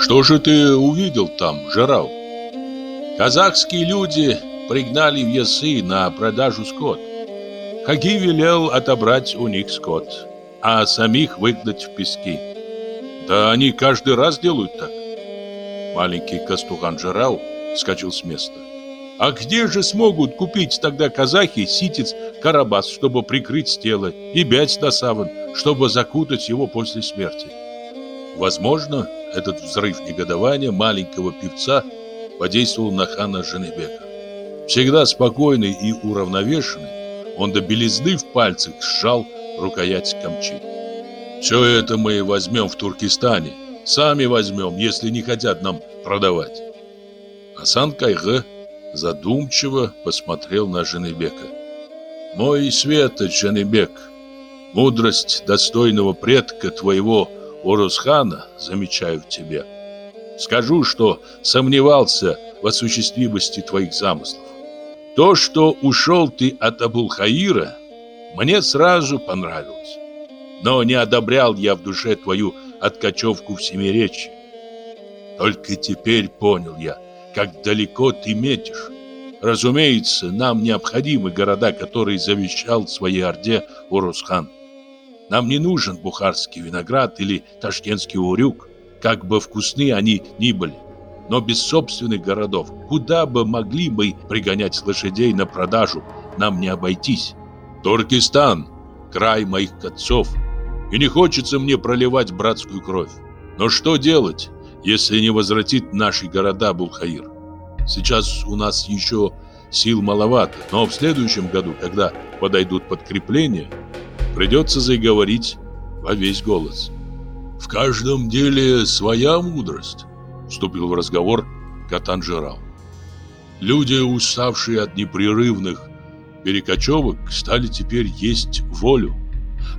Что же ты увидел там, Жирал? Казахские люди пригнали в Ясы на продажу скот. Хаги велел отобрать у них скот, а самих выгнать в пески. Да они каждый раз делают так. Маленький Кастухан Жирал вскочил с места. А где же смогут купить тогда казахи ситец карабас, чтобы прикрыть тело, и бять на саван, чтобы закутать его после смерти? Возможно, этот взрыв негодования маленького певца подействовал на хана Женебека. Всегда спокойный и уравновешенный, он до белизны в пальцах сжал рукоять камчи. «Все это мы возьмем в Туркестане, сами возьмем, если не хотят нам продавать». Асан Кайгэ задумчиво посмотрел на Женебека. «Мой свет, Женебек, мудрость достойного предка твоего – Урусхана замечаю в тебе. Скажу, что сомневался в осуществимости твоих замыслов. То, что ушел ты от Абулхаира, мне сразу понравилось. Но не одобрял я в душе твою откачевку в семиречье. Только теперь понял я, как далеко ты метишь. Разумеется, нам необходимы города, которые завещал своей Орде Урусхан. Нам не нужен бухарский виноград или ташкентский урюк, как бы вкусны они ни были. Но без собственных городов, куда бы могли мы пригонять лошадей на продажу, нам не обойтись. Туркестан – край моих отцов, и не хочется мне проливать братскую кровь. Но что делать, если не возвратит наши города Булхаир? Сейчас у нас еще сил маловато, но в следующем году, когда подойдут подкрепления, Придется заговорить во весь голос. «В каждом деле своя мудрость», — вступил в разговор Катанжирал. «Люди, уставшие от непрерывных перекочевок, стали теперь есть волю.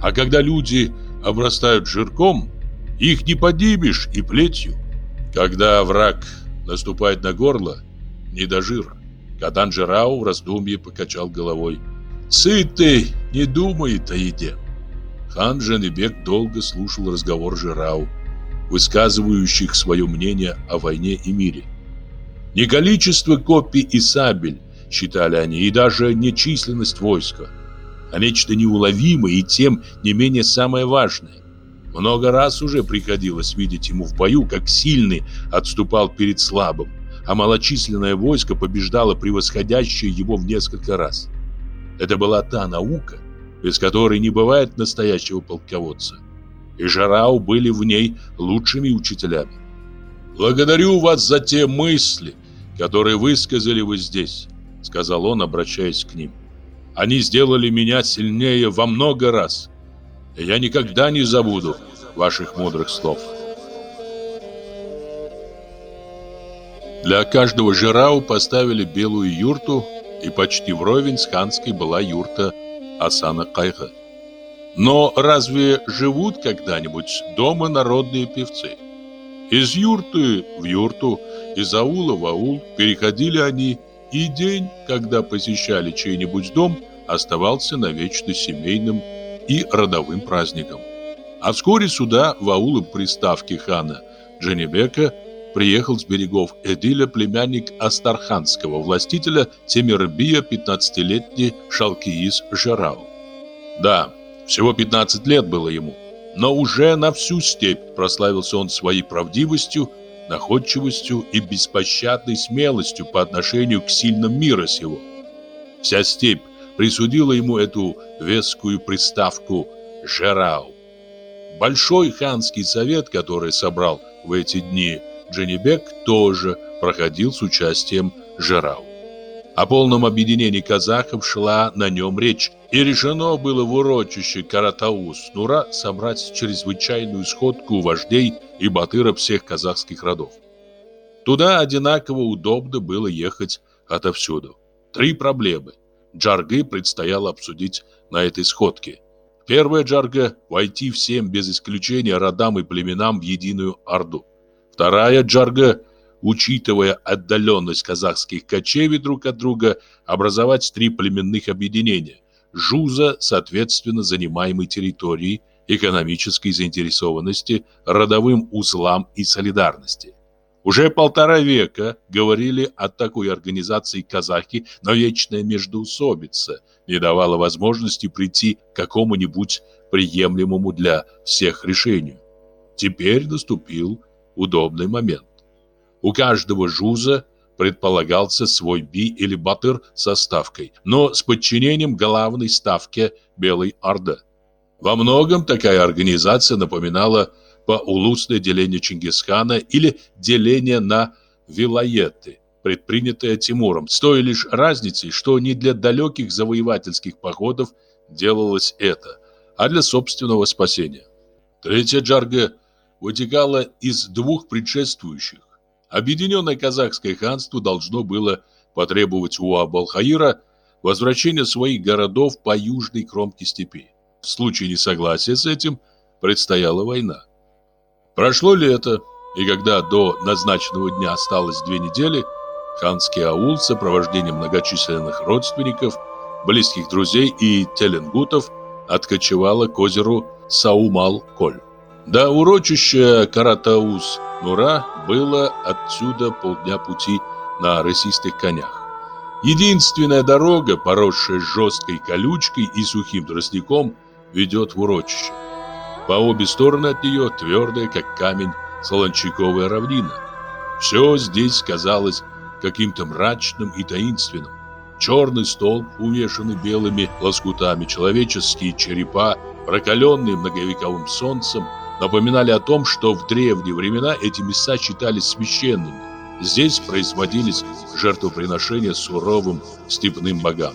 А когда люди обрастают жирком, их не поднимешь и плетью. Когда враг наступает на горло, не до жира. Каданжирау в раздумье покачал головой. Сытый не думает о еде. Хан Жанебек долго слушал разговор Жирау, высказывающих свое мнение о войне и мире. Не количество копий и сабель, считали они, и даже не численность войска, а нечто неуловимое и тем не менее самое важное. Много раз уже приходилось видеть ему в бою, как сильный отступал перед слабым, а малочисленное войско побеждало превосходящее его в несколько раз. Это была та наука, без которой не бывает настоящего полководца. И Жарау были в ней лучшими учителями. «Благодарю вас за те мысли, которые высказали вы здесь», — сказал он, обращаясь к ним. «Они сделали меня сильнее во много раз. Я никогда не забуду ваших мудрых слов». Для каждого Жирау поставили белую юрту и почти вровень с ханской была юрта Асана Кайха. Но разве живут когда-нибудь дома народные певцы? Из юрты в юрту, из аула в аул переходили они, и день, когда посещали чей-нибудь дом, оставался навечно семейным и родовым праздником. А вскоре сюда в аулы приставки хана Дженебека – приехал с берегов Эдиля племянник Астарханского властителя Темирбия, 15-летний Шалкиис Жарау. Да, всего 15 лет было ему, но уже на всю степь прославился он своей правдивостью, находчивостью и беспощадной смелостью по отношению к сильным мира сего. Вся степь присудила ему эту вескую приставку «Жерау». Большой ханский совет, который собрал в эти дни Дженебек тоже проходил с участием Жерау. О полном объединении казахов шла на нем речь, и решено было в урочище Каратаус-Нура собрать чрезвычайную сходку вождей и батыров всех казахских родов. Туда одинаково удобно было ехать отовсюду. Три проблемы. Джарги предстояло обсудить на этой сходке. Первая джарга – войти всем без исключения родам и племенам в единую Орду. Вторая джарга, учитывая отдаленность казахских кочевий друг от друга, образовать три племенных объединения – жуза, соответственно, занимаемой территории, экономической заинтересованности, родовым узлам и солидарности. Уже полтора века говорили о такой организации казахи, но вечная междоусобица не давала возможности прийти к какому-нибудь приемлемому для всех решению. Теперь наступил удобный момент. У каждого жуза предполагался свой би или батыр со ставкой, но с подчинением главной ставке Белой Орды. Во многом такая организация напоминала поулусное деление Чингисхана или деление на вилаеты, предпринятое Тимуром, с той лишь разницей, что не для далеких завоевательских походов делалось это, а для собственного спасения. Третья джарга вытекало из двух предшествующих. Объединенное казахское ханство должно было потребовать у Абалхаира возвращения своих городов по южной кромке степи. В случае несогласия с этим предстояла война. Прошло лето, и когда до назначенного дня осталось две недели, ханский аул с сопровождением многочисленных родственников, близких друзей и теленгутов откочевала к озеру Саумал-Коль. До урочища Каратаус-Нура было отсюда полдня пути на российских конях. Единственная дорога, поросшая жесткой колючкой и сухим тростником, ведет в урочище. По обе стороны от нее твердая, как камень, солончаковая равнина. Все здесь казалось каким-то мрачным и таинственным. Черный столб, увешанный белыми лоскутами, человеческие черепа, прокаленные многовековым солнцем – напоминали о том, что в древние времена эти места считались священными. Здесь производились жертвоприношения суровым степным богам.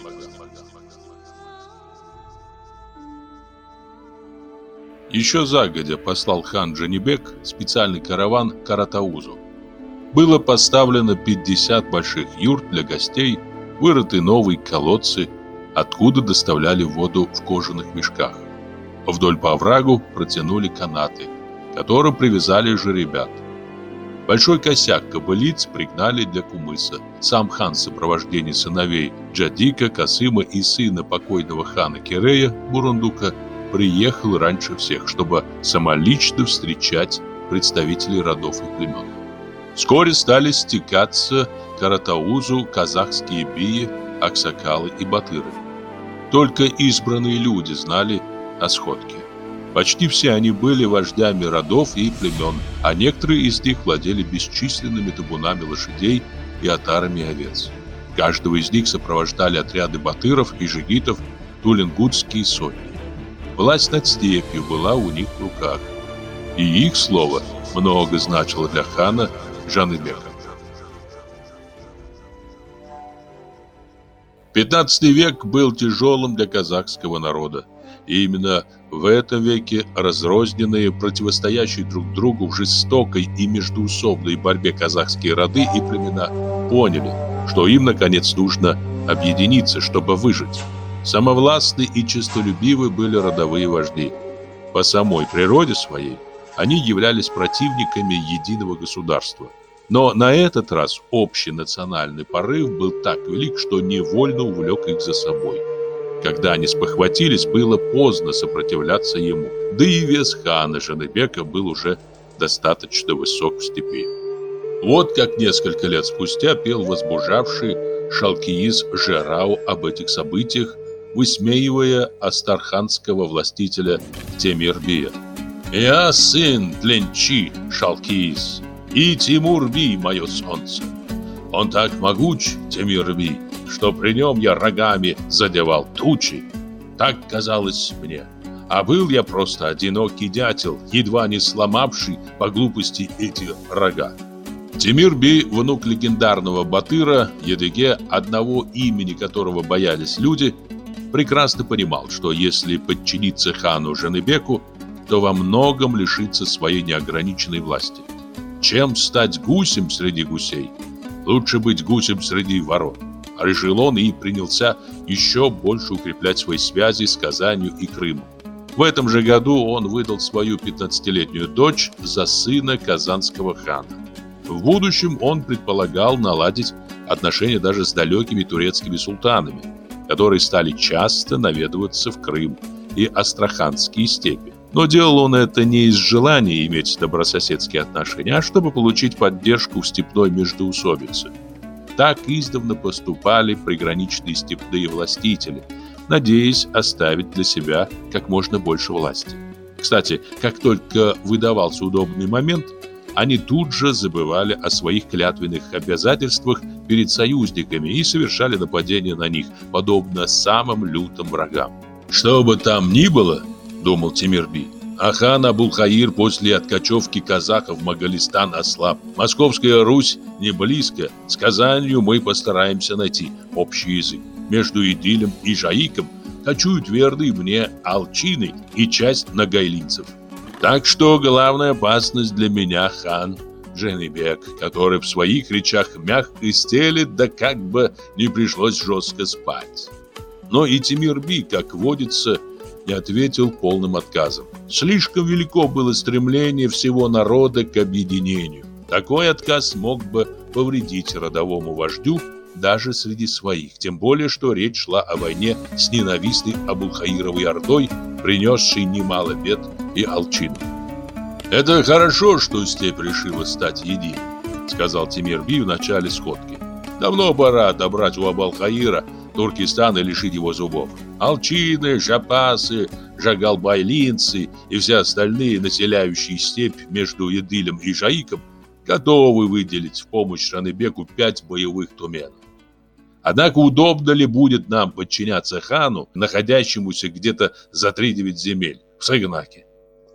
Еще загодя послал хан Джанибек специальный караван к Каратаузу. Было поставлено 50 больших юрт для гостей, вырыты новые колодцы, откуда доставляли воду в кожаных мешках. Вдоль по оврагу протянули канаты, которым привязали жеребят. Большой косяк кобылиц пригнали для кумыса. Сам хан в сопровождении сыновей Джадика, Касыма и сына покойного хана Кирея, Бурундука, приехал раньше всех, чтобы самолично встречать представителей родов и племен. Вскоре стали стекаться к Аратаузу казахские бии, аксакалы и батыры. Только избранные люди знали, на сходке. Почти все они были вождями родов и племен, а некоторые из них владели бесчисленными табунами лошадей и отарами овец. Каждого из них сопровождали отряды батыров и жигитов, тулингутские сотни. Власть над степью была у них в руках. И их слово много значило для хана Жаныбека. 15 век был тяжелым для казахского народа. И именно в этом веке разрозненные, противостоящие друг другу в жестокой и междуусобной борьбе казахские роды и племена поняли, что им, наконец, нужно объединиться, чтобы выжить. Самовластны и честолюбивы были родовые вожди. По самой природе своей они являлись противниками единого государства. Но на этот раз общий национальный порыв был так велик, что невольно увлек их за собой. Когда они спохватились, было поздно сопротивляться ему. Да и вес хана Жанебека был уже достаточно высок в степи. Вот как несколько лет спустя пел возбужавший Шалкиис Жерау об этих событиях, высмеивая астарханского властителя Темирбия. «Я сын Тленчи, Шалкиис, и Тимурби, мое солнце. Он так могуч, Темирби, что при нем я рогами задевал тучи. Так казалось мне. А был я просто одинокий дятел, едва не сломавший по глупости эти рога. Тимир Би, внук легендарного Батыра, Едыге, одного имени которого боялись люди, прекрасно понимал, что если подчиниться хану Женебеку, то во многом лишится своей неограниченной власти. Чем стать гусем среди гусей? Лучше быть гусем среди ворон решил он и принялся еще больше укреплять свои связи с Казанью и Крымом. В этом же году он выдал свою 15-летнюю дочь за сына казанского хана. В будущем он предполагал наладить отношения даже с далекими турецкими султанами, которые стали часто наведываться в Крым и Астраханские степи. Но делал он это не из желания иметь добрососедские отношения, а чтобы получить поддержку в степной междоусобице – так издавна поступали приграничные степные властители, надеясь оставить для себя как можно больше власти. Кстати, как только выдавался удобный момент, они тут же забывали о своих клятвенных обязательствах перед союзниками и совершали нападения на них, подобно самым лютым врагам. «Что бы там ни было, — думал Тимирби, а хан Абулхаир после откачевки казахов в Моголистан ослаб. Московская Русь не близко, с Казанью мы постараемся найти общий язык. Между Идилем и Жаиком кочуют верные мне алчины и часть нагайлинцев. Так что главная опасность для меня хан Женебек, который в своих речах мягко стелит, да как бы не пришлось жестко спать. Но и Тимирби, как водится, и ответил полным отказом. Слишком велико было стремление всего народа к объединению. Такой отказ мог бы повредить родовому вождю даже среди своих, тем более, что речь шла о войне с ненавистной Абулхаировой Ордой, принесшей немало бед и алчину. «Это хорошо, что степь решила стать единой», — сказал Тимирби в начале сходки. «Давно пора добрать у Абулхаира Туркестан и лишить его зубов. Алчины, жапасы, жагалбайлинцы и все остальные, населяющие степь между Едылем и Жаиком, готовы выделить в помощь Ранебеку пять боевых туменов. Однако удобно ли будет нам подчиняться хану, находящемуся где-то за 3-9 земель, в Сагнаке?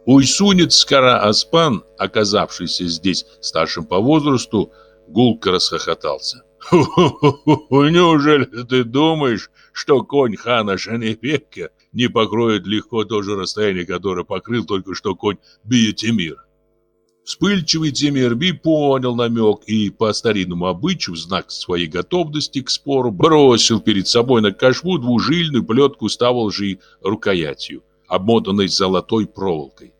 Уйсунец Скара Аспан, оказавшийся здесь старшим по возрасту, гулко расхохотался. Ху-ху-ху, неужели ты думаешь, что конь хана Шанефекке не покроет легко то же расстояние, которое покрыл только что конь Биетимира? Вспыльчивый Демерби понял намек и по старинному обычаю в знак своей готовности к спору бросил перед собой на кошму двужильную плетку с того лжи рукоятью, обмотанной золотой проволокой.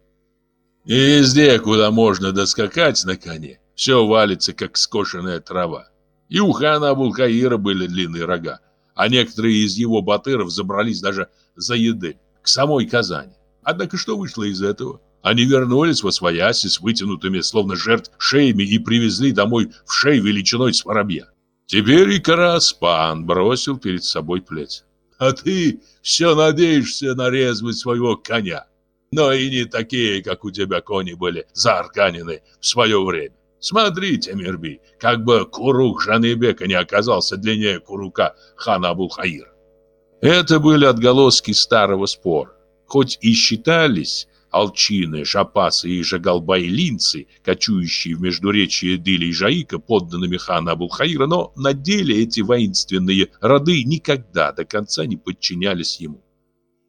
И везде, куда можно доскакать на коне, все валится, как скошенная трава. И у хана Абулхаира были длинные рога, а некоторые из его батыров забрались даже за еды, к самой Казани. Однако что вышло из этого? Они вернулись во свояси с вытянутыми, словно жертв, шеями и привезли домой в шей величиной с воробья. Теперь и Караспан бросил перед собой плеть. А ты все надеешься нарезвать своего коня. Но и не такие, как у тебя кони были, заарканены в свое время. Смотрите, Мирби, как бы курук Жанебека не оказался длиннее курука хана Абулхаира. Это были отголоски старого спора. Хоть и считались алчины, шапасы и жагалбайлинцы, кочующие в междуречье Дели и Жаика подданными хана Абулхаира, но на деле эти воинственные роды никогда до конца не подчинялись ему.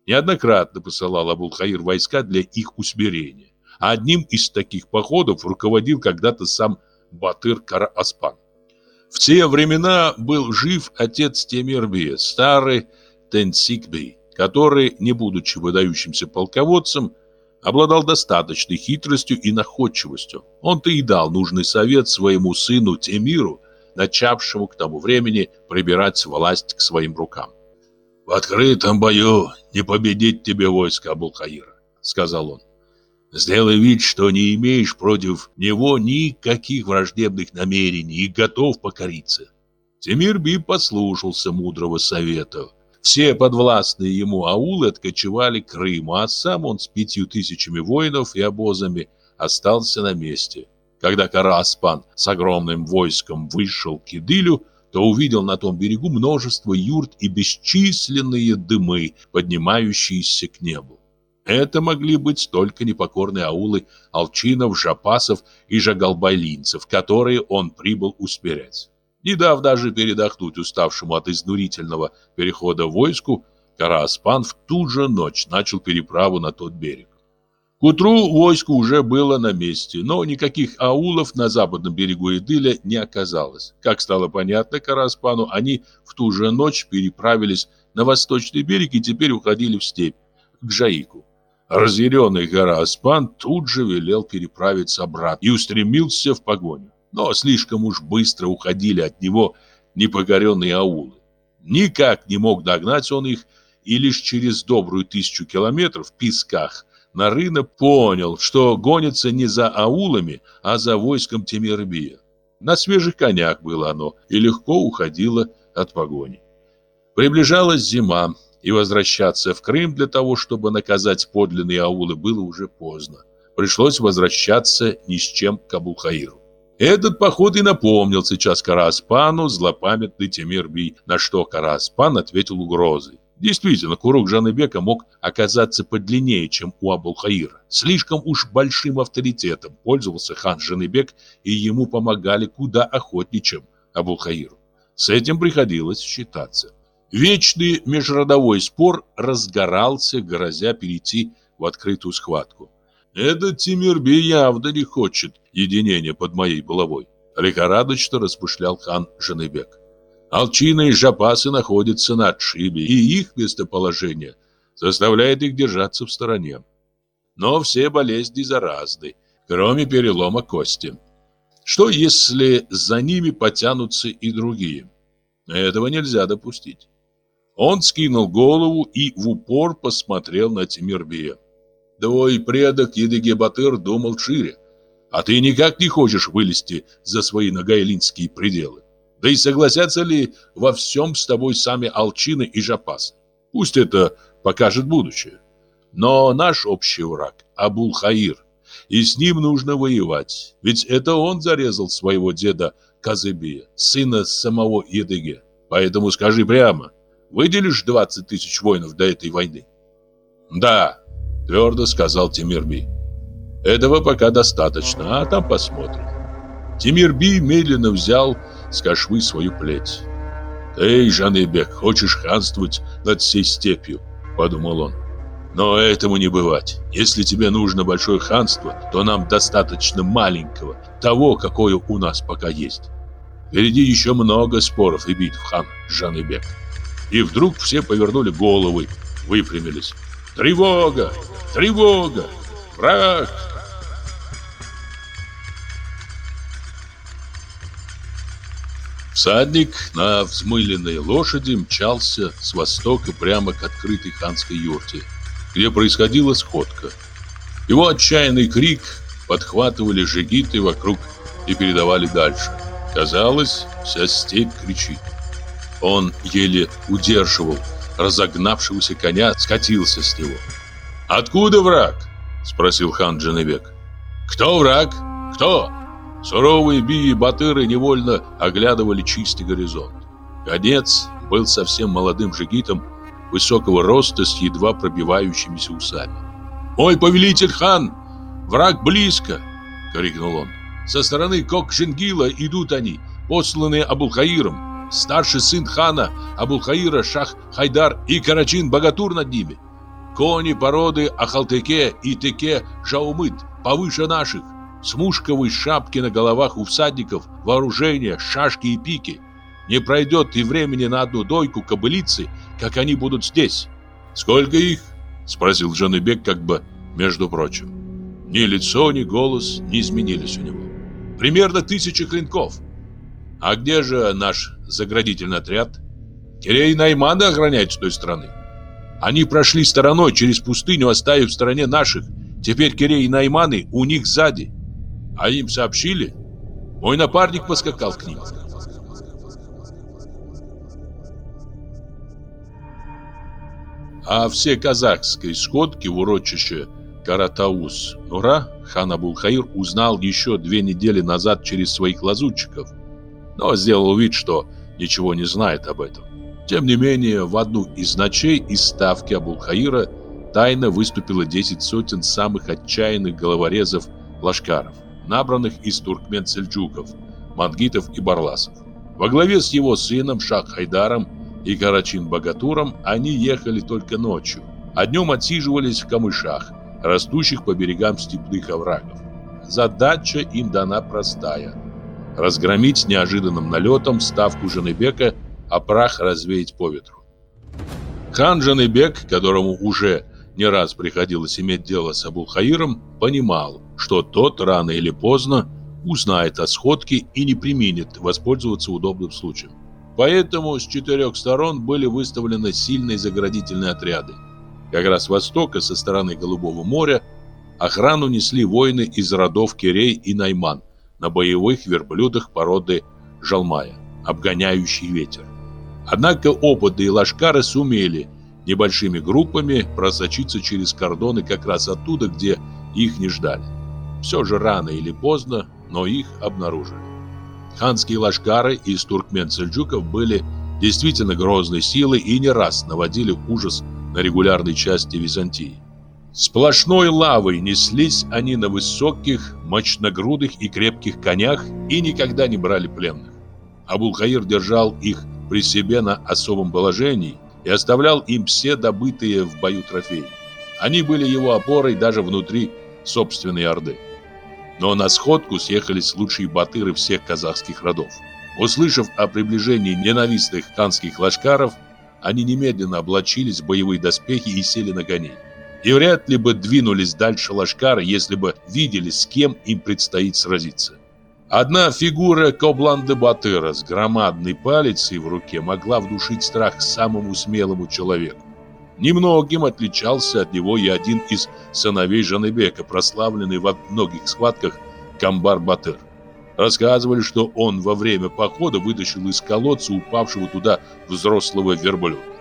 Неоднократно посылал Абулхаир войска для их усмирения. Одним из таких походов руководил когда-то сам Батыр Кара-Аспан. В те времена был жив отец Темирбия, старый Тенсикбей, который, не будучи выдающимся полководцем, обладал достаточной хитростью и находчивостью. Он-то и дал нужный совет своему сыну Темиру, начавшему к тому времени прибирать власть к своим рукам. «В открытом бою не победить тебе войско Абулхаира», — сказал он. Сделай вид, что не имеешь против него никаких враждебных намерений и готов покориться. Тимирби послушался мудрого совета. Все подвластные ему аулы откочевали к Крыму, а сам он с пятью тысячами воинов и обозами остался на месте. Когда Караспан с огромным войском вышел к Идылю, то увидел на том берегу множество юрт и бесчисленные дымы, поднимающиеся к небу. Это могли быть только непокорные аулы Алчинов, Жапасов и Жагалбайлинцев, которые он прибыл усмирять. Не дав даже передохнуть уставшему от изнурительного перехода войску, Караспан в ту же ночь начал переправу на тот берег. К утру войско уже было на месте, но никаких аулов на западном берегу Идыля не оказалось. Как стало понятно Караспану, они в ту же ночь переправились на восточный берег и теперь уходили в степь, к Жаику. Разъяренный Гораспан тут же велел переправить обратно и устремился в погоню. Но слишком уж быстро уходили от него непокоренные аулы. Никак не мог догнать он их, и лишь через добрую тысячу километров в песках Нарына понял, что гонится не за аулами, а за войском Тимирбия. На свежих конях было оно и легко уходило от погони. Приближалась зима, и возвращаться в Крым для того, чтобы наказать подлинные аулы, было уже поздно. Пришлось возвращаться ни с чем к Абулхаиру. Этот поход и напомнил сейчас Караспану злопамятный Темирбий, на что Караспан ответил угрозой. Действительно, курок Жаныбека мог оказаться подлиннее, чем у Абулхаира. Слишком уж большим авторитетом пользовался хан Жаныбек, и ему помогали куда охотнее, чем Абулхаиру. С этим приходилось считаться. Вечный межродовой спор разгорался, грозя перейти в открытую схватку. Этот Тимирби явно не хочет единения под моей головой, лихорадочно размышлял хан Женебек. Алчина и Жапасы находятся на отшибе, и их местоположение заставляет их держаться в стороне. Но все болезни заразны, кроме перелома кости. Что если за ними потянутся и другие? Этого нельзя допустить. Он скинул голову и в упор посмотрел на Тимирбия. Твой предок Едыгебатыр думал шире, а ты никак не хочешь вылезти за свои нагайлинские пределы. Да и согласятся ли во всем с тобой сами Алчины и Жапасы? Пусть это покажет будущее. Но наш общий враг – Абулхаир, и с ним нужно воевать, ведь это он зарезал своего деда Казыбия, сына самого Едыге. Поэтому скажи прямо – выделишь 20 тысяч воинов до этой войны?» «Да», — твердо сказал Тимирби. «Этого пока достаточно, а там посмотрим». Тимирби медленно взял с кошвы свою плеть. «Ты, Жаныбек, хочешь ханствовать над всей степью», — подумал он. «Но этому не бывать. Если тебе нужно большое ханство, то нам достаточно маленького, того, какое у нас пока есть. Впереди еще много споров и битв, хан Жаныбек». И вдруг все повернули головы, выпрямились. «Тревога! Тревога! Враг!» Всадник на взмыленной лошади мчался с востока прямо к открытой ханской юрте, где происходила сходка. Его отчаянный крик подхватывали жигиты вокруг и передавали дальше. Казалось, вся степь кричит. Он еле удерживал разогнавшегося коня, скатился с него. «Откуда враг?» – спросил хан Джанебек. «Кто враг? Кто?» Суровые би и батыры невольно оглядывали чистый горизонт. Конец был совсем молодым жигитом, высокого роста с едва пробивающимися усами. «Мой повелитель хан! Враг близко!» — крикнул он. «Со стороны Кокшингила идут они, посланные Абулхаиром старший сын хана Абулхаира Шах Хайдар и Карачин Богатур над ними. Кони породы ахалтеке и теке, Жаумыт повыше наших. Смушковые шапки на головах у всадников, вооружение, шашки и пики. Не пройдет и времени на одну дойку кобылицы, как они будут здесь. Сколько их? Спросил Жаныбек как бы между прочим. Ни лицо, ни голос не изменились у него. Примерно тысячи клинков. А где же наш заградительный отряд? Кирей Наймана охраняет с той стороны. Они прошли стороной через пустыню, оставив в стороне наших. Теперь Кирей Найманы у них сзади. А им сообщили? Мой напарник поскакал к ним. А все казахские сходки в урочище Каратаус Нура хан Абулхаир узнал еще две недели назад через своих лазутчиков – но сделал вид, что ничего не знает об этом. Тем не менее, в одну из ночей из ставки Абулхаира тайно выступило 10 сотен самых отчаянных головорезов лашкаров, набранных из туркмен-сельджуков, мангитов и барласов. Во главе с его сыном Шах-Хайдаром и Карачин-Богатуром они ехали только ночью, а днем отсиживались в камышах, растущих по берегам степных оврагов. Задача им дана простая разгромить неожиданным налетом ставку Женебека, а прах развеять по ветру. Хан Жанебек, которому уже не раз приходилось иметь дело с Абулхаиром, понимал, что тот рано или поздно узнает о сходке и не применит воспользоваться удобным случаем. Поэтому с четырех сторон были выставлены сильные заградительные отряды. Как раз с востока, со стороны Голубого моря, охрану несли воины из родов Кирей и Найман – на боевых верблюдах породы Жалмая, обгоняющий ветер. Однако оба да и лошкары сумели небольшими группами просочиться через кордоны как раз оттуда, где их не ждали. Все же рано или поздно, но их обнаружили. Ханские лашкары из туркмен-сельджуков были действительно грозной силой и не раз наводили ужас на регулярной части Византии. Сплошной лавой неслись они на высоких, мощногрудых и крепких конях и никогда не брали пленных. Абулхаир держал их при себе на особом положении и оставлял им все добытые в бою трофеи. Они были его опорой даже внутри собственной Орды. Но на сходку съехались лучшие батыры всех казахских родов. Услышав о приближении ненавистных ханских лашкаров, они немедленно облачились в боевые доспехи и сели на коней и вряд ли бы двинулись дальше Лашкара, если бы видели, с кем им предстоит сразиться. Одна фигура Кобланда Батыра с громадной палицей в руке могла внушить страх самому смелому человеку. Немногим отличался от него и один из сыновей Жанебека, прославленный во многих схватках Камбар Батыр. Рассказывали, что он во время похода вытащил из колодца упавшего туда взрослого верблюда.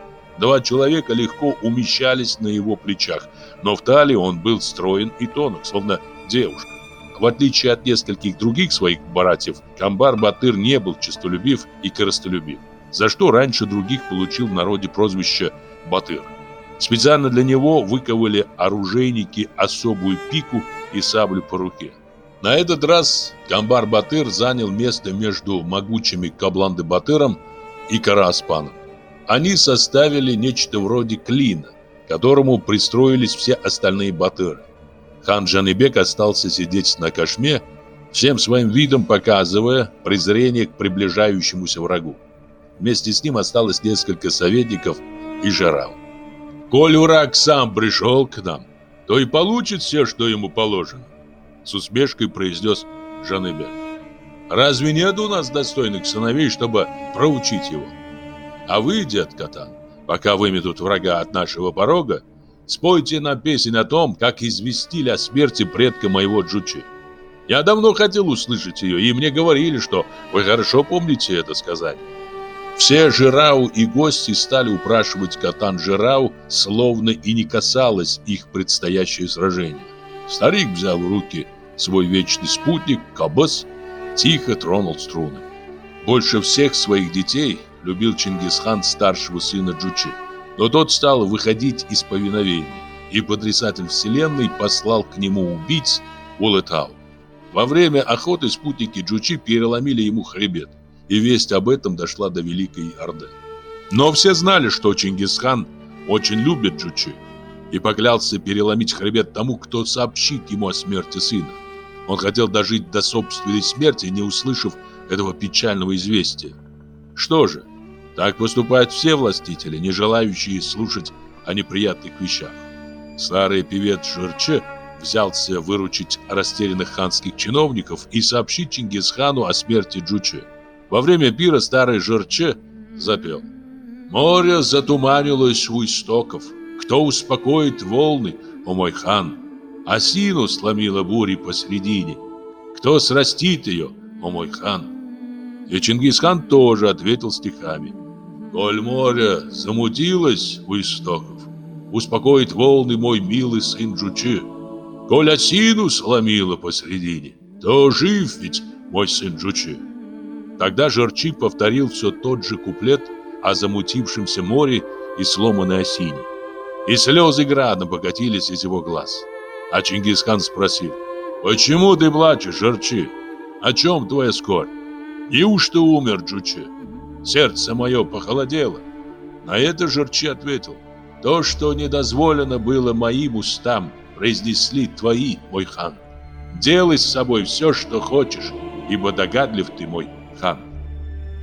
Два человека легко умещались на его плечах, но в талии он был строен и тонок, словно девушка. В отличие от нескольких других своих братьев, Камбар Батыр не был честолюбив и коростолюбив, за что раньше других получил в народе прозвище «Батыр». Специально для него выковали оружейники особую пику и саблю по руке. На этот раз Камбар Батыр занял место между могучими Кабланды Батыром и Караспаном. Они составили нечто вроде клина, к которому пристроились все остальные батыры. Хан Джанибек остался сидеть на кошме, всем своим видом показывая презрение к приближающемуся врагу. Вместе с ним осталось несколько советников и Жарал. «Коль враг сам пришел к нам, то и получит все, что ему положено», с усмешкой произнес Жанебек. «Разве нет у нас достойных сыновей, чтобы проучить его?» А вы, дед Катан, пока выметут врага от нашего порога, спойте нам песнь о том, как известили о смерти предка моего Джучи. Я давно хотел услышать ее, и мне говорили, что вы хорошо помните это сказание. Все Жирау и гости стали упрашивать Катан Жирау, словно и не касалось их предстоящее сражение. Старик взял в руки свой вечный спутник, Кабас, тихо тронул струны. Больше всех своих детей – любил Чингисхан старшего сына Джучи. Но тот стал выходить из повиновения, и потрясатель вселенной послал к нему убийц Улэтау. Во время охоты спутники Джучи переломили ему хребет, и весть об этом дошла до Великой Орды. Но все знали, что Чингисхан очень любит Джучи, и поклялся переломить хребет тому, кто сообщит ему о смерти сына. Он хотел дожить до собственной смерти, не услышав этого печального известия. Что же, так поступают все властители, не желающие слушать о неприятных вещах. Старый певец Жирче взялся выручить растерянных ханских чиновников и сообщить Чингисхану о смерти Джуче. Во время пира старый Жирче запел «Море затуманилось у истоков, кто успокоит волны, о мой хан? Осину сломила бури посредине, кто срастит ее, о мой хан?» И Чингисхан тоже ответил стихами – Коль море замутилось у истоков, Успокоит волны мой милый сын Джучи. Коль осину сломило посредине, То жив ведь мой сын Джучи. Тогда Жерчи повторил все тот же куплет о замутившемся море и сломанной осине. И слезы градом покатились из его глаз. А Чингисхан спросил, «Почему ты плачешь, Жерчи? О чем твоя скорбь? Неужто умер Джучи?» Сердце мое похолодело. На это Жерчи ответил. То, что недозволено было моим устам, произнесли твои, мой хан. Делай с собой все, что хочешь, ибо догадлив ты мой хан.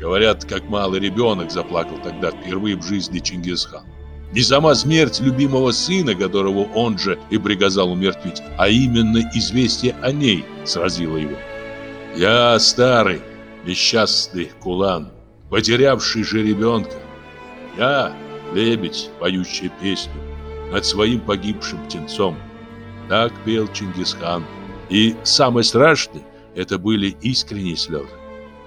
Говорят, как малый ребенок заплакал тогда впервые в жизни Чингисхан. Не сама смерть любимого сына, которого он же и приказал умертвить, а именно известие о ней сразило его. «Я старый, несчастный Кулан», потерявший же ребенка. Я — лебедь, поющая песню над своим погибшим птенцом. Так пел Чингисхан. И самое страшное — это были искренние слезы.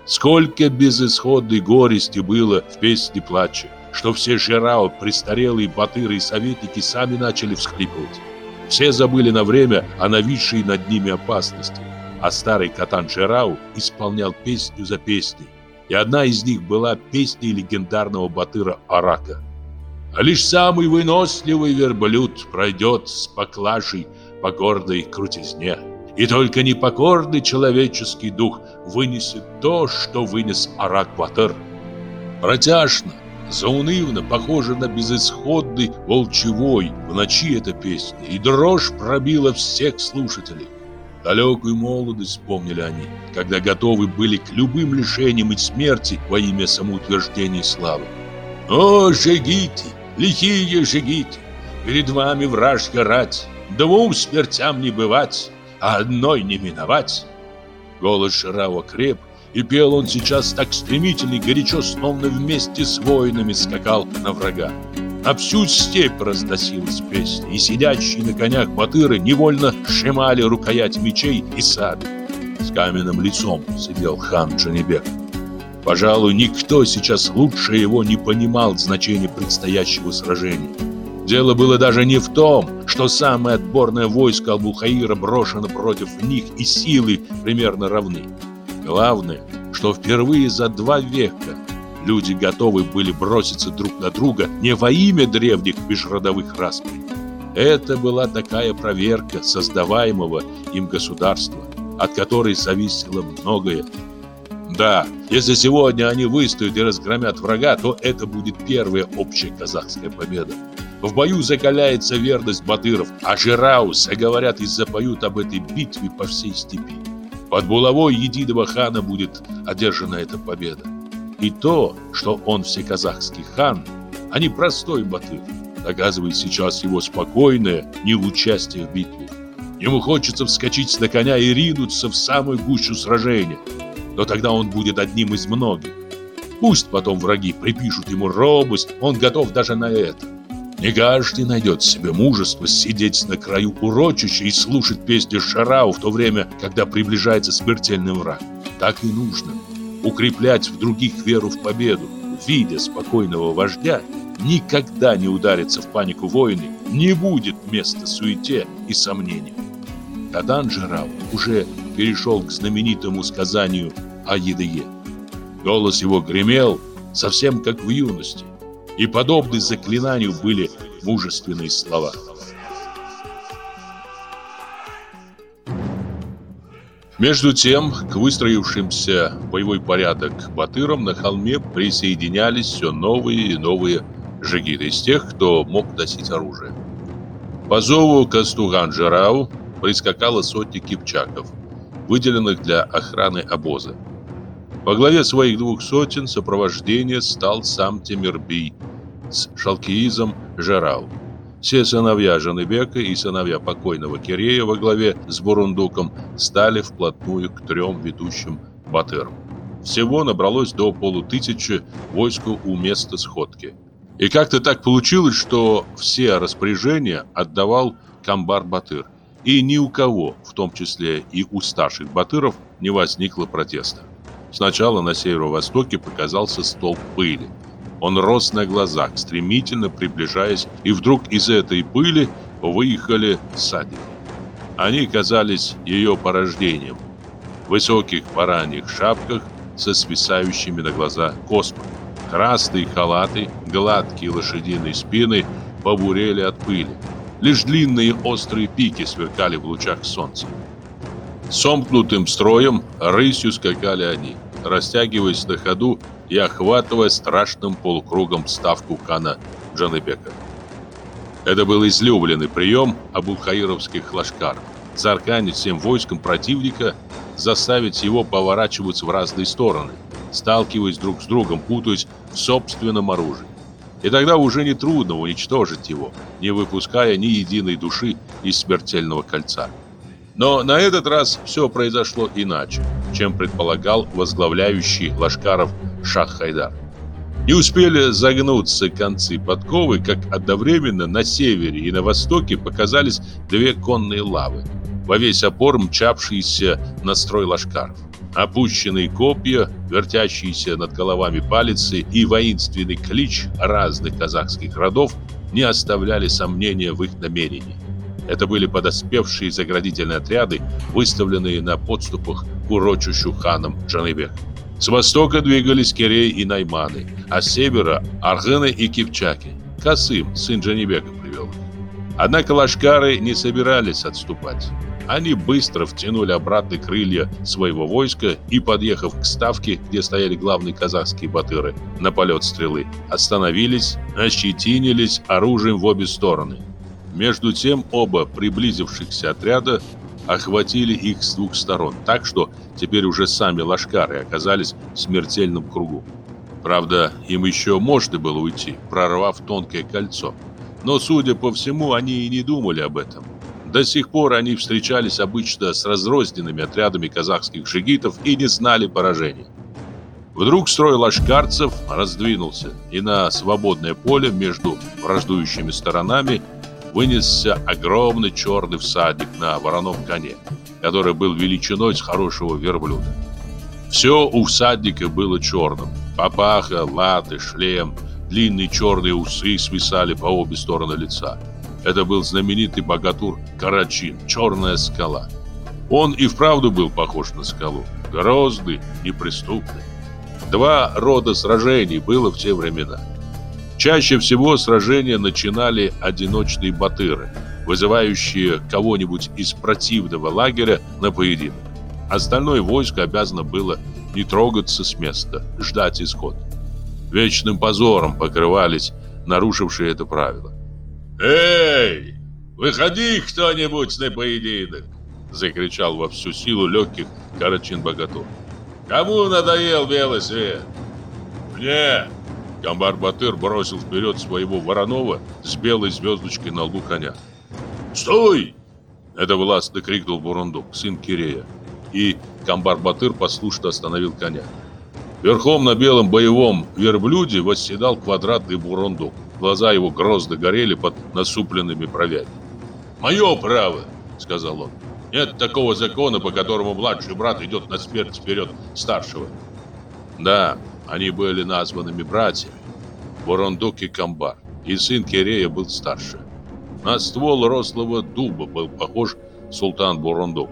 Сколько безысходной горести было в песне плача, что все жирау, престарелые батыры и советники сами начали всхлипывать. Все забыли на время о нависшей над ними опасности, а старый катан Жирау исполнял песню за песней, и одна из них была песней легендарного батыра Арака. А лишь самый выносливый верблюд пройдет с поклажей по гордой крутизне. И только непокорный человеческий дух вынесет то, что вынес Арак-Батыр. Протяжно, заунывно, похоже на безысходный волчевой в ночи эта песня, и дрожь пробила всех слушателей. Далекую молодость вспомнили они, когда готовы были к любым лишениям и смерти во имя самоутверждения и славы. «О, шагите, лихие шагите, перед вами вражья рать, двум смертям не бывать, а одной не миновать!» Голос Шарава креп, и пел он сейчас так стремительно и горячо, словно вместе с воинами скакал на врага. На всю степь разносилась песня, и сидящие на конях батыры невольно сжимали рукоять мечей и сады. С каменным лицом сидел хан Джанибек. Пожалуй, никто сейчас лучше его не понимал значение предстоящего сражения. Дело было даже не в том, что самое отборное войско Албухаира брошено против них и силы примерно равны. Главное, что впервые за два века Люди готовы были броситься друг на друга не во имя древних межродовых распри. Это была такая проверка создаваемого им государства, от которой зависело многое. Да, если сегодня они выстоят и разгромят врага, то это будет первая общая казахская победа. В бою закаляется верность батыров, а жираусы говорят, и запоют об этой битве по всей степи. Под булавой единого хана будет одержана эта победа. И то, что он всеказахский хан, а не простой батыр, доказывает сейчас его спокойное неучастие в битве. Ему хочется вскочить на коня и ринуться в самую гущу сражения, но тогда он будет одним из многих. Пусть потом враги припишут ему робость, он готов даже на это. Не каждый найдет в себе мужество сидеть на краю урочища и слушать песни Шарау в то время, когда приближается смертельный враг. Так и нужно укреплять в других веру в победу, видя спокойного вождя, никогда не ударится в панику воины, не будет места суете и сомнениям. Тадан Жирау уже перешел к знаменитому сказанию о Едее. Голос его гремел, совсем как в юности, и подобны заклинанию были мужественные слова. Между тем, к выстроившимся боевой порядок батырам на холме присоединялись все новые и новые жигиты из тех, кто мог носить оружие. По зову Кастуган-Жирау прискакала сотня кипчаков, выделенных для охраны обоза. Во главе своих двух сотен сопровождение стал сам Темирбий с шалкиизом Жирау. Все сыновья Жаныбека и сыновья покойного Кирея во главе с Бурундуком стали вплотную к трем ведущим батырам. Всего набралось до полутысячи войску у места сходки. И как-то так получилось, что все распоряжения отдавал Камбар-Батыр. И ни у кого, в том числе и у старших батыров, не возникло протеста. Сначала на северо-востоке показался столб пыли – он рос на глазах, стремительно приближаясь, и вдруг из этой пыли выехали садики. Они казались ее порождением. В высоких бараньих шапках со свисающими на глаза космами. Красные халаты, гладкие лошадиные спины побурели от пыли. Лишь длинные острые пики сверкали в лучах солнца. Сомкнутым строем рысью скакали они – растягиваясь на ходу и охватывая страшным полукругом ставку хана Джаныбека. Это был излюбленный прием абулхаировских лашкаров – зарканить всем войском противника, заставить его поворачиваться в разные стороны, сталкиваясь друг с другом, путаясь в собственном оружии. И тогда уже не трудно уничтожить его, не выпуская ни единой души из смертельного кольца. Но на этот раз все произошло иначе, чем предполагал возглавляющий Лашкаров Шах Хайдар. Не успели загнуться концы подковы, как одновременно на севере и на востоке показались две конные лавы, во весь опор мчавшиеся на строй лашкаров. Опущенные копья, вертящиеся над головами палицы и воинственный клич разных казахских родов не оставляли сомнения в их намерении. Это были подоспевшие заградительные отряды, выставленные на подступах к урочищу ханом Джаныбек. С востока двигались керей и Найманы, а с севера – Аргыны и Кипчаки. Касым, сын Джанибека, привел их. Однако лашкары не собирались отступать. Они быстро втянули обратно крылья своего войска и, подъехав к ставке, где стояли главные казахские батыры на полет стрелы, остановились, ощетинились оружием в обе стороны – между тем оба приблизившихся отряда охватили их с двух сторон, так что теперь уже сами лашкары оказались в смертельном кругу. Правда, им еще можно было уйти, прорвав тонкое кольцо. Но, судя по всему, они и не думали об этом. До сих пор они встречались обычно с разрозненными отрядами казахских жигитов и не знали поражений. Вдруг строй лашкарцев раздвинулся, и на свободное поле между враждующими сторонами – вынесся огромный черный всадник на вороном коне, который был величиной с хорошего верблюда. Все у всадника было черным. Папаха, латы, шлем, длинные черные усы свисали по обе стороны лица. Это был знаменитый богатур Карачин, черная скала. Он и вправду был похож на скалу, грозный, неприступный. Два рода сражений было в те времена – Чаще всего сражения начинали одиночные батыры, вызывающие кого-нибудь из противного лагеря на поединок. Остальное войско обязано было не трогаться с места, ждать исход. Вечным позором покрывались нарушившие это правило. «Эй, выходи кто-нибудь на поединок!» Закричал во всю силу легких Карачин Богатур. «Кому надоел белый свет?» «Мне!» Комбар Батыр бросил вперед своего Воронова с белой звездочкой на лбу коня. «Стой!» – это властно крикнул Бурундук, сын Кирея. И Камбар Батыр послушно остановил коня. Верхом на белом боевом верблюде восседал квадратный бурундук. Глаза его грозно горели под насупленными бровями. «Мое право!» — сказал он. «Нет такого закона, по которому младший брат идет на смерть вперед старшего». «Да, они были названными братьями. Бурундук и Камбар. И сын Кирея был старше. На ствол рослого дуба был похож султан Бурундук.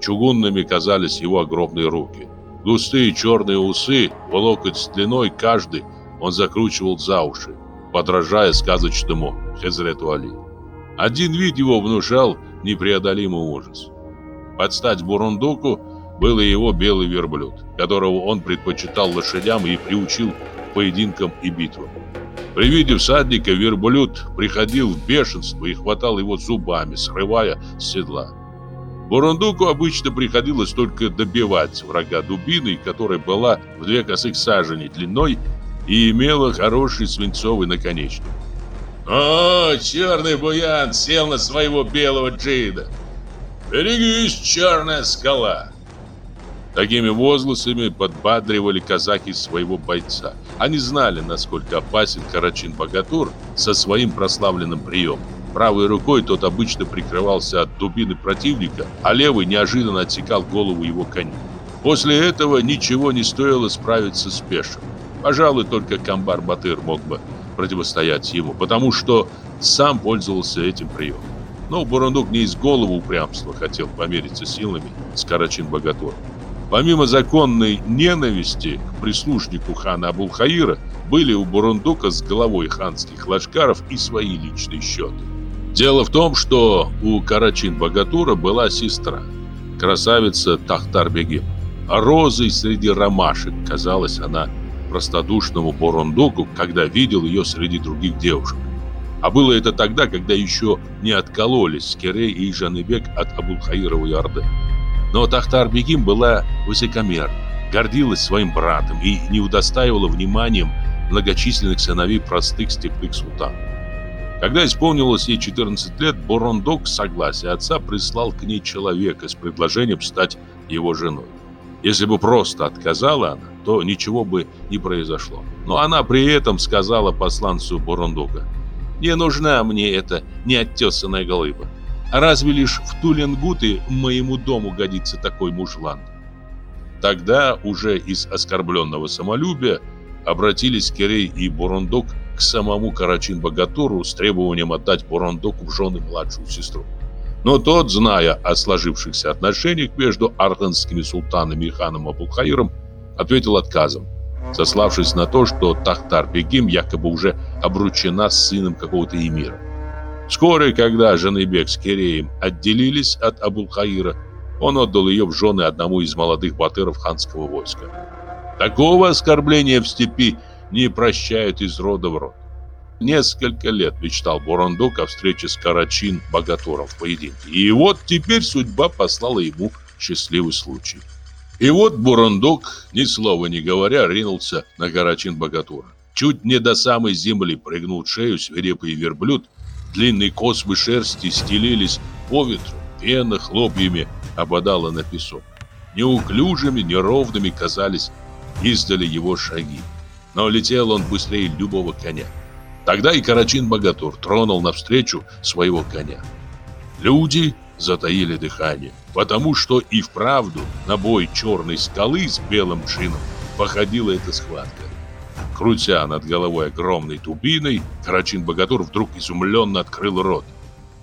Чугунными казались его огромные руки. Густые черные усы, в локоть с длиной каждый он закручивал за уши, подражая сказочному Хезрету Али. Один вид его внушал непреодолимый ужас. Подстать Бурундуку – был и его белый верблюд, которого он предпочитал лошадям и приучил к поединкам и битвам. При виде всадника верблюд приходил в бешенство и хватал его зубами, срывая с седла. Бурундуку обычно приходилось только добивать врага дубиной, которая была в две косых сажени длиной и имела хороший свинцовый наконечник. «О, черный буян сел на своего белого джейда. Берегись, черная скала!» Такими возгласами подбадривали казаки своего бойца. Они знали, насколько опасен Карачин-богатур со своим прославленным приемом. Правой рукой тот обычно прикрывался от дубины противника, а левый неожиданно отсекал голову его коню. После этого ничего не стоило справиться с пешим. Пожалуй, только Камбар Батыр мог бы противостоять ему, потому что сам пользовался этим приемом. Но Бурундук не из головы упрямства хотел помериться силами с Карачин-Богатуром. Помимо законной ненависти к прислужнику хана Абулхаира, были у Бурундука с головой ханских лашкаров и свои личные счеты. Дело в том, что у Карачин-Багатура была сестра, красавица Тахтар-бегим. А розой среди ромашек казалась она простодушному Бурундуку, когда видел ее среди других девушек. А было это тогда, когда еще не откололись Скирей и Жанебек от Абулхаировой Орды. Но Тахтар-Бегим была высокомерна, гордилась своим братом и не удостаивала вниманием многочисленных сыновей простых степных султан. Когда исполнилось ей 14 лет, Бурундук согласие отца прислал к ней человека с предложением стать его женой. Если бы просто отказала она, то ничего бы не произошло. Но она при этом сказала посланцу Бурундука, «Не нужна мне эта неоттесанная голыба. Разве лишь в Туленгуты моему дому годится такой мужлан? Тогда уже из оскорбленного самолюбия обратились Кирей и Бурундук к самому Карачин-богатуру с требованием отдать Бурундуку в жены младшую сестру. Но тот, зная о сложившихся отношениях между арденскими султанами и ханом Абулхаиром, ответил отказом, сославшись на то, что Тахтар-бегим якобы уже обручена с сыном какого-то эмира. Вскоре, когда жены Бек с Киреем отделились от Абулхаира, он отдал ее в жены одному из молодых батыров ханского войска. Такого оскорбления в степи не прощают из рода в род. Несколько лет мечтал Бурандук о встрече с Карачин Богатуром в поединке. И вот теперь судьба послала ему счастливый случай. И вот Бурундук, ни слова не говоря, ринулся на Карачин Богатура. Чуть не до самой земли прыгнул шею свирепый верблюд, Длинные космы шерсти стелились по ветру, пена хлопьями ободала на песок. Неуклюжими, неровными казались издали его шаги. Но летел он быстрее любого коня. Тогда и Карачин-богатур тронул навстречу своего коня. Люди затаили дыхание, потому что и вправду на бой черной скалы с белым джином походила эта схватка. Крутя над головой огромной дубиной, Карачин-богатур вдруг изумленно открыл рот.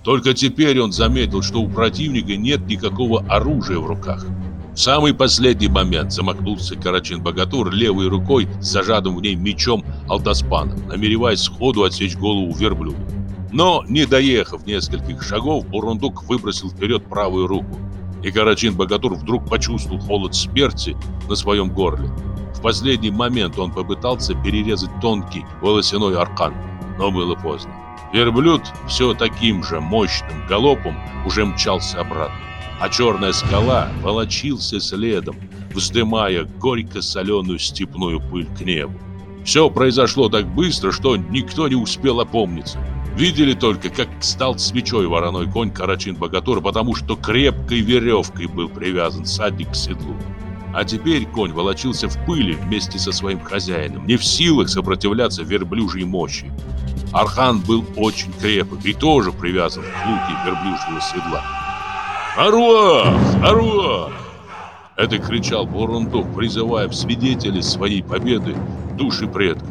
Только теперь он заметил, что у противника нет никакого оружия в руках. В самый последний момент замахнулся Карачин-богатур левой рукой с зажатым в ней мечом Алтаспаном, намереваясь сходу отсечь голову верблюду. Но, не доехав нескольких шагов, Бурундук выбросил вперед правую руку. И Карачин-богатур вдруг почувствовал холод смерти на своем горле. В последний момент он попытался перерезать тонкий волосяной аркан, но было поздно. Верблюд все таким же мощным галопом уже мчался обратно, а черная скала волочился следом, вздымая горько-соленую степную пыль к небу. Все произошло так быстро, что никто не успел опомниться. Видели только, как стал свечой вороной конь Карачин-богатур, потому что крепкой веревкой был привязан садник к седлу. А теперь конь волочился в пыли вместе со своим хозяином, не в силах сопротивляться верблюжьей мощи. Архан был очень крепок и тоже привязан к луке верблюжьего седла. «Орлов! Орлов!» Это кричал Бурундук, призывая в свидетели своей победы души предков.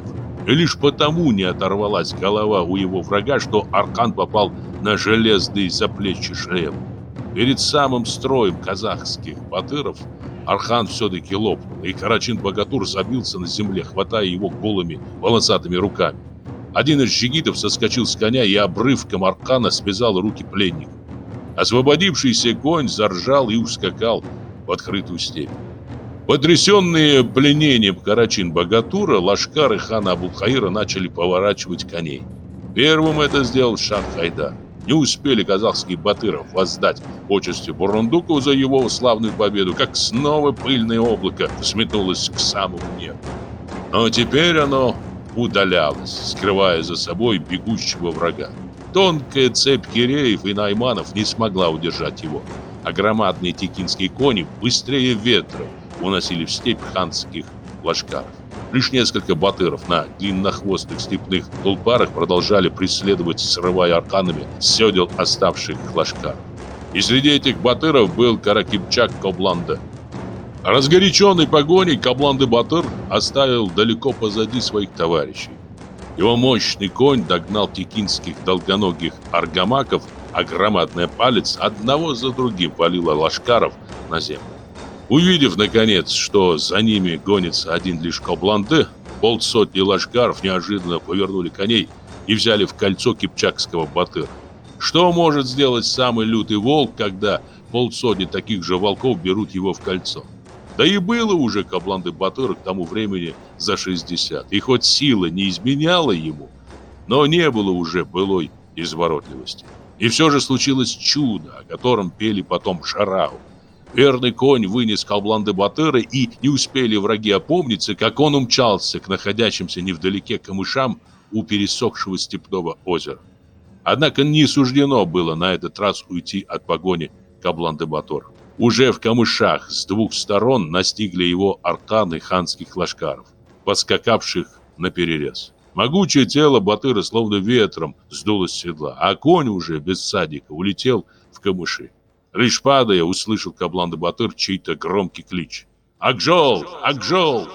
И лишь потому не оторвалась голова у его врага, что Архан попал на железные заплечи шлема. Перед самым строем казахских батыров – Архан все-таки лопнул, и Карачин-богатур забился на земле, хватая его голыми волосатыми руками. Один из джигитов соскочил с коня и обрывком Архана связал руки пленнику. Освободившийся конь заржал и ускакал в открытую степь. Потрясенные пленением Карачин-богатура, лашкары хана Абулхаира начали поворачивать коней. Первым это сделал Шах Хайдар. Не успели казахские батыров воздать почести Бурундуку за его славную победу, как снова пыльное облако сметнулось к самому небу. Но теперь оно удалялось, скрывая за собой бегущего врага. Тонкая цепь киреев и найманов не смогла удержать его, а громадные текинские кони быстрее ветра уносили в степь ханских лошкаров. Лишь несколько батыров на длиннохвостых степных тулпарах продолжали преследовать, срывая арканами седел оставших лошкаров. И среди этих батыров был Каракипчак Кобланда. Разгоряченный погоней Кобланды Батыр оставил далеко позади своих товарищей. Его мощный конь догнал текинских долгоногих аргамаков, а громадная палец одного за другим валила лошкаров на землю. Увидев, наконец, что за ними гонится один лишь Кобланде, полсотни лашкаров неожиданно повернули коней и взяли в кольцо кипчакского батыра. Что может сделать самый лютый волк, когда полсотни таких же волков берут его в кольцо? Да и было уже Кабланды Батыра к тому времени за 60, и хоть сила не изменяла ему, но не было уже былой изворотливости. И все же случилось чудо, о котором пели потом Шарау. Верный конь вынес кабланды Батыра, и не успели враги опомниться, как он умчался к находящимся невдалеке камышам у пересохшего степного озера. Однако не суждено было на этот раз уйти от погони кабланды Батора. Уже в камышах с двух сторон настигли его арканы ханских лашкаров, подскакавших на перерез. Могучее тело Батыра словно ветром сдуло с седла, а конь уже без садика улетел в камыши. Лишь падая, услышал Каблан Батыр чей-то громкий клич. «Акжол! Акжол!»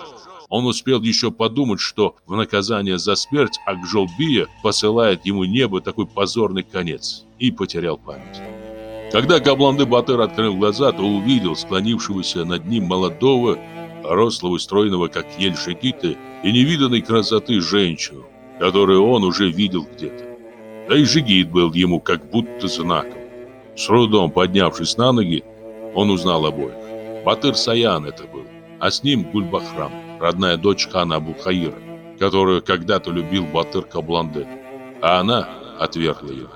Он успел еще подумать, что в наказание за смерть Акжолбия посылает ему небо такой позорный конец, и потерял память. Когда Кабланды Батыр открыл глаза, то увидел склонившегося над ним молодого, рослого, стройного, как ель шекиты, и невиданной красоты женщину, которую он уже видел где-то. Да и жигит был ему как будто знаком. С трудом поднявшись на ноги, он узнал обоих. Батыр Саян это был, а с ним Гульбахрам, родная дочь хана Абухаира, которую когда-то любил Батыр Кабланде, а она отвергла ее.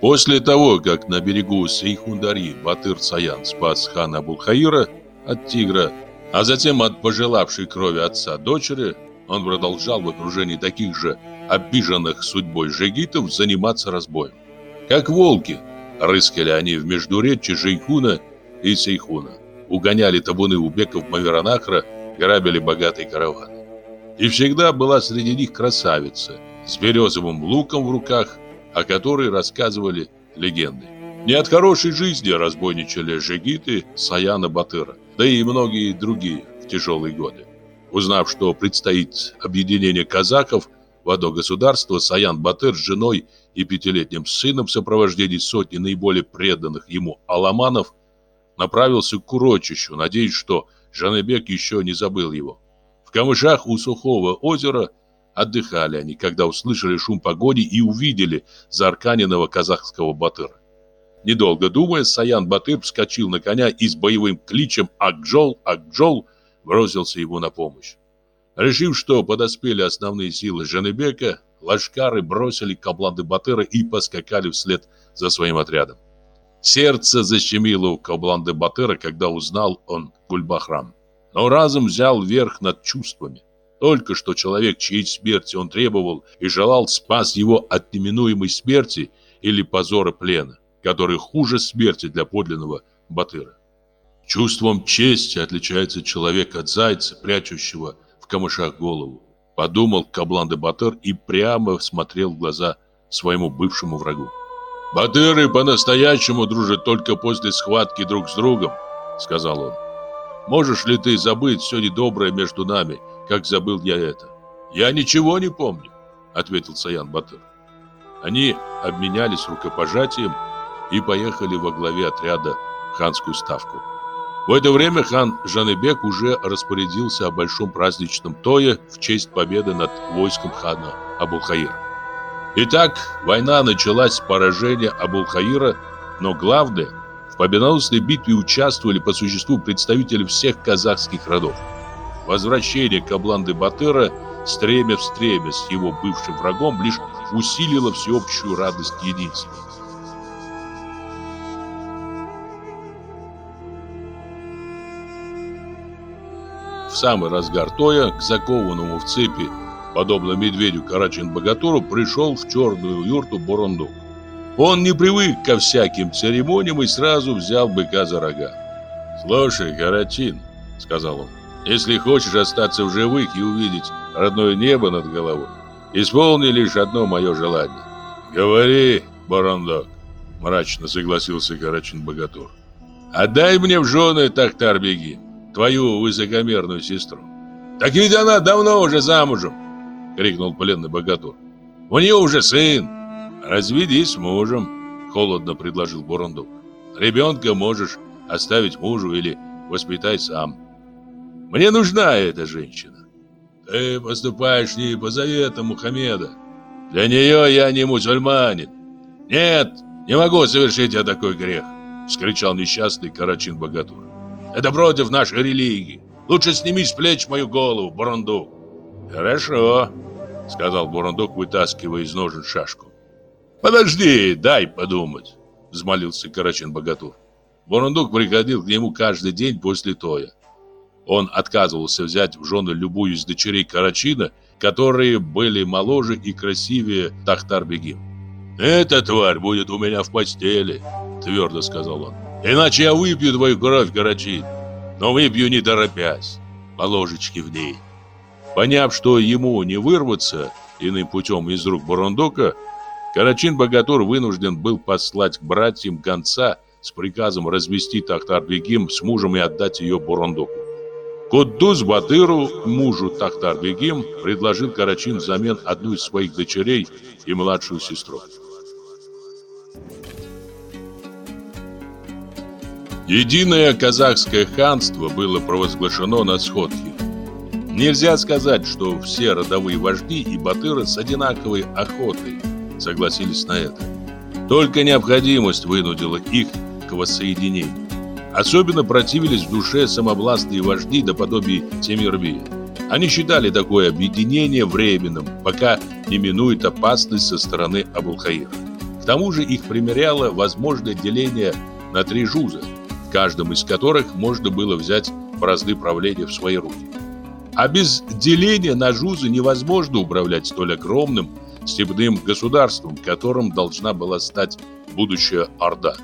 После того, как на берегу Сейхундари Батыр Саян спас хана Абухаира от тигра, а затем от пожелавшей крови отца дочери, он продолжал в окружении таких же обиженных судьбой жигитов заниматься разбоем. Как волки, рыскали они в междуречье Жейхуна и Сейхуна, угоняли табуны убеков Маверанахра, грабили богатые караваны. И всегда была среди них красавица с березовым луком в руках, о которой рассказывали легенды. Не от хорошей жизни разбойничали жигиты Саяна Батыра, да и многие другие в тяжелые годы. Узнав, что предстоит объединение казаков в одно государство, Саян Батыр с женой и пятилетним сыном в сопровождении сотни наиболее преданных ему аламанов направился к урочищу, надеясь, что Жанебек еще не забыл его. В камышах у сухого озера отдыхали они, когда услышали шум погони и увидели зарканенного казахского батыра. Недолго думая, Саян Батыр вскочил на коня и с боевым кличем «Акджол! Акджол!» бросился ему на помощь. Решив, что подоспели основные силы Жанебека, лашкары бросили кабланды Батыра и поскакали вслед за своим отрядом. Сердце защемило у кабланды Батыра, когда узнал он Гульбахрам. Но разум взял верх над чувствами. Только что человек, чьей смерти он требовал и желал, спас его от неминуемой смерти или позора плена, который хуже смерти для подлинного Батыра. Чувством чести отличается человек от зайца, прячущего в камышах голову. Подумал Каблан де Батыр и прямо смотрел в глаза своему бывшему врагу. «Батыры по-настоящему дружат только после схватки друг с другом», — сказал он. «Можешь ли ты забыть все недоброе между нами, как забыл я это?» «Я ничего не помню», — ответил Саян Батыр. Они обменялись рукопожатием и поехали во главе отряда в ханскую ставку. В это время хан Жанебек уже распорядился о большом праздничном тое в честь победы над войском хана Абулхаира. Итак, война началась с поражения Абулхаира, но главное, в победоносной битве участвовали по существу представители всех казахских родов. Возвращение Кабланды-Батыра стремя в стремя с его бывшим врагом лишь усилило всеобщую радость единства. в самый разгар тоя к закованному в цепи, подобно медведю Карачин-Богатуру, пришел в черную юрту Бурундук. Он не привык ко всяким церемониям и сразу взял быка за рога. «Слушай, Карачин», — сказал он, — «если хочешь остаться в живых и увидеть родное небо над головой, исполни лишь одно мое желание». «Говори, Бурундук», — мрачно согласился Карачин-Богатур. «Отдай мне в жены Тахтар-Беги» твою высокомерную сестру. Так ведь она давно уже замужем, крикнул пленный богатур. У нее уже сын. Разведись с мужем, холодно предложил Бурундук. Ребенка можешь оставить мужу или воспитай сам. Мне нужна эта женщина. Ты поступаешь не по завету Мухаммеда. Для нее я не мусульманин. Нет, не могу совершить я такой грех, вскричал несчастный Карачин Богатур. Это против нашей религии. Лучше сними с плеч мою голову, Бурундук. Хорошо, сказал Бурундук, вытаскивая из ножен шашку. Подожди, дай подумать, взмолился Карачин Богатур. Бурундук приходил к нему каждый день после тоя. Он отказывался взять в жены любую из дочерей Карачина, которые были моложе и красивее Тахтар-бегим. «Эта тварь будет у меня в постели», — твердо сказал он. Иначе я выпью твою кровь, Карачи, но выпью не торопясь, по ложечке в ней. Поняв, что ему не вырваться иным путем из рук Бурундука, Карачин-богатур вынужден был послать к братьям гонца с приказом разместить Тахтар-бегим с мужем и отдать ее Бурундуку. Куддус Батыру, мужу Тахтар-бегим, предложил Карачин взамен одну из своих дочерей и младшую сестру. Единое казахское ханство было провозглашено на сходке. Нельзя сказать, что все родовые вожди и батыры с одинаковой охотой согласились на это. Только необходимость вынудила их к воссоединению. Особенно противились в душе самовластные вожди до подобия Темирбия. Они считали такое объединение временным, пока не минует опасность со стороны Абулхаира. К тому же их примеряло возможное деление на три жуза – каждом из которых можно было взять бразды правления в свои руки. А без деления на жузы невозможно управлять столь огромным степным государством, которым должна была стать будущая Орда.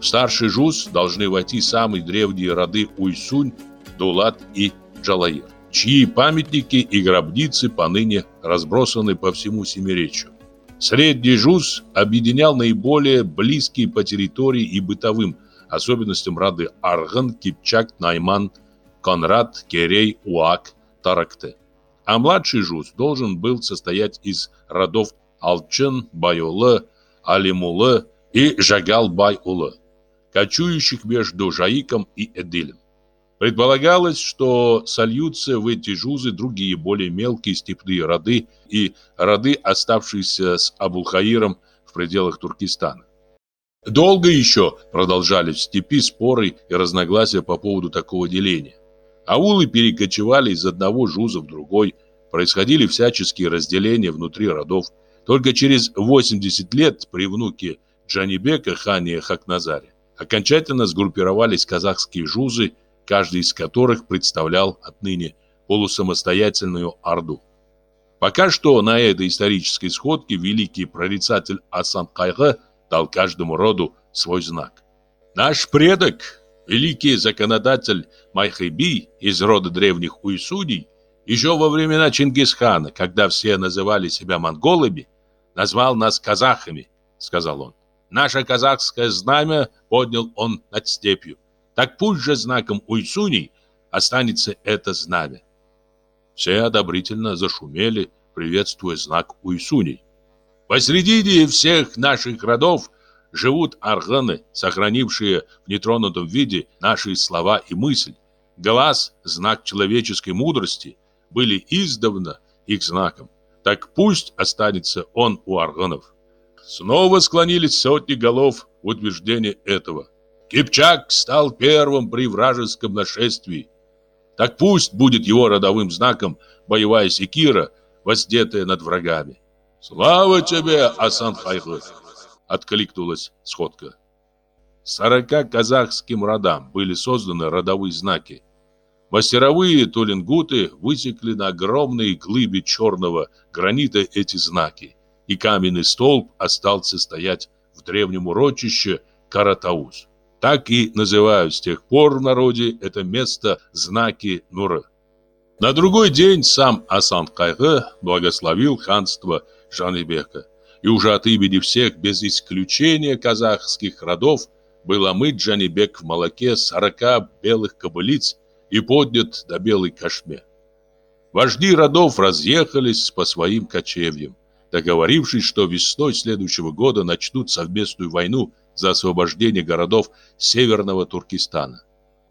В старший жуз должны войти самые древние роды Уйсунь, Дулат и Джалаир, чьи памятники и гробницы поныне разбросаны по всему Семиречью. Средний жуз объединял наиболее близкие по территории и бытовым особенностям Рады Арган, Кипчак, Найман, Конрад, Керей, Уак, Таракте. А младший жуз должен был состоять из родов Алчин, Байулы, Алимулы и Жагал-Байулы, кочующих между Жаиком и Эдилем. Предполагалось, что сольются в эти жузы другие более мелкие степные роды и роды, оставшиеся с Абулхаиром в пределах Туркестана. Долго еще продолжались в степи споры и разногласия по поводу такого деления. Аулы перекочевали из одного жуза в другой, происходили всяческие разделения внутри родов. Только через 80 лет при внуке Джанибека хане Хакназаре окончательно сгруппировались казахские жузы, каждый из которых представлял отныне полусамостоятельную орду. Пока что на этой исторической сходке великий прорицатель Асан Кайгы – дал каждому роду свой знак. Наш предок, великий законодатель Майкы-би из рода древних уйсуней, еще во времена Чингисхана, когда все называли себя монголами, назвал нас казахами, сказал он. Наше казахское знамя поднял он над степью. Так пусть же знаком уйсуней останется это знамя. Все одобрительно зашумели, приветствуя знак уйсуней. Посредине всех наших родов живут органы, сохранившие в нетронутом виде наши слова и мысль. Глаз – знак человеческой мудрости, были издавна их знаком. Так пусть останется он у органов. Снова склонились сотни голов в утверждении этого. Кипчак стал первым при вражеском нашествии. Так пусть будет его родовым знаком боевая секира, воздетая над врагами. «Слава тебе, Асан Хайхы!» — откликнулась сходка. Сорока казахским родам были созданы родовые знаки. Мастеровые тулингуты высекли на огромной глыбе черного гранита эти знаки, и каменный столб остался стоять в древнем урочище Каратаус. Так и называют с тех пор в народе это место знаки Нура. На другой день сам Асан Кайхе благословил ханство Каратауз Жанлибека, и уже от имени всех, без исключения казахских родов, был омыт Жанибек в молоке сорока белых кобылиц и поднят до белой кашме. Вожди родов разъехались по своим кочевьям, договорившись, что весной следующего года начнут совместную войну за освобождение городов Северного Туркестана.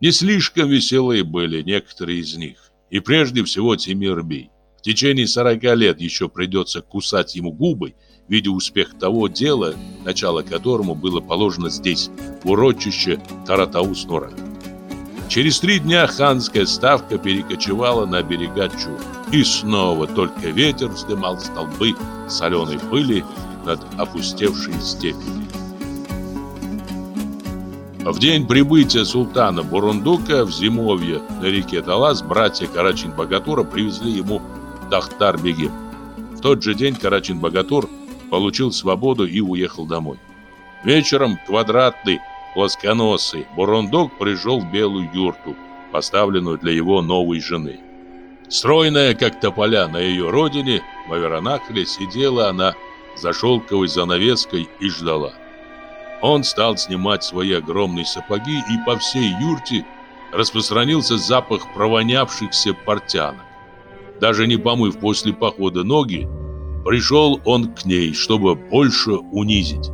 Не слишком веселые были некоторые из них, и прежде всего Тимирбей течение 40 лет еще придется кусать ему губы, видя успех того дела, начало которому было положено здесь, в урочище Таратаус-Нура. Через три дня ханская ставка перекочевала на берега Чу, и снова только ветер вздымал столбы соленой пыли над опустевшей степью. В день прибытия султана Бурундука в зимовье на реке Талас братья Карачин-Богатура привезли ему Дахтар-бегим. В тот же день Карачин-богатур получил свободу и уехал домой. Вечером квадратный, плосконосый бурундук пришел в белую юрту, поставленную для его новой жены. Стройная, как тополя на ее родине, в Аверонахле сидела она за шелковой занавеской и ждала. Он стал снимать свои огромные сапоги, и по всей юрте распространился запах провонявшихся портянок даже не помыв после похода ноги, пришел он к ней, чтобы больше унизить.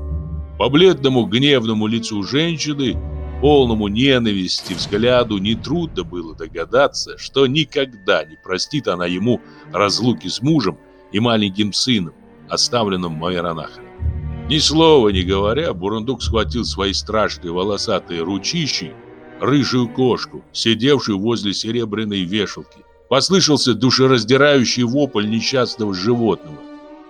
По бледному гневному лицу женщины, полному ненависти взгляду, нетрудно было догадаться, что никогда не простит она ему разлуки с мужем и маленьким сыном, оставленным Майоранахом. Ни слова не говоря, Бурундук схватил свои страшные волосатые ручищи, рыжую кошку, сидевшую возле серебряной вешалки, Послышался душераздирающий вопль несчастного животного.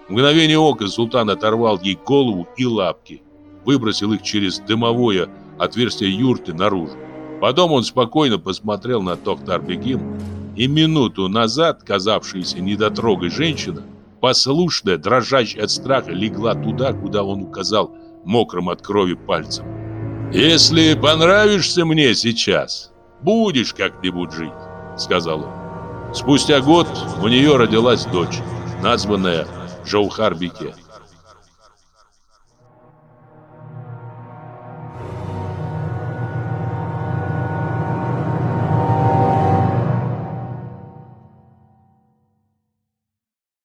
В мгновение ока султан оторвал ей голову и лапки, выбросил их через дымовое отверстие юрты наружу. Потом он спокойно посмотрел на Тохтар-бегим, и минуту назад казавшаяся недотрогой женщина, послушная, дрожащая от страха, легла туда, куда он указал мокрым от крови пальцем. «Если понравишься мне сейчас, будешь как-нибудь жить», — сказал он. Спустя год у нее родилась дочь, названная Джоухар Бике.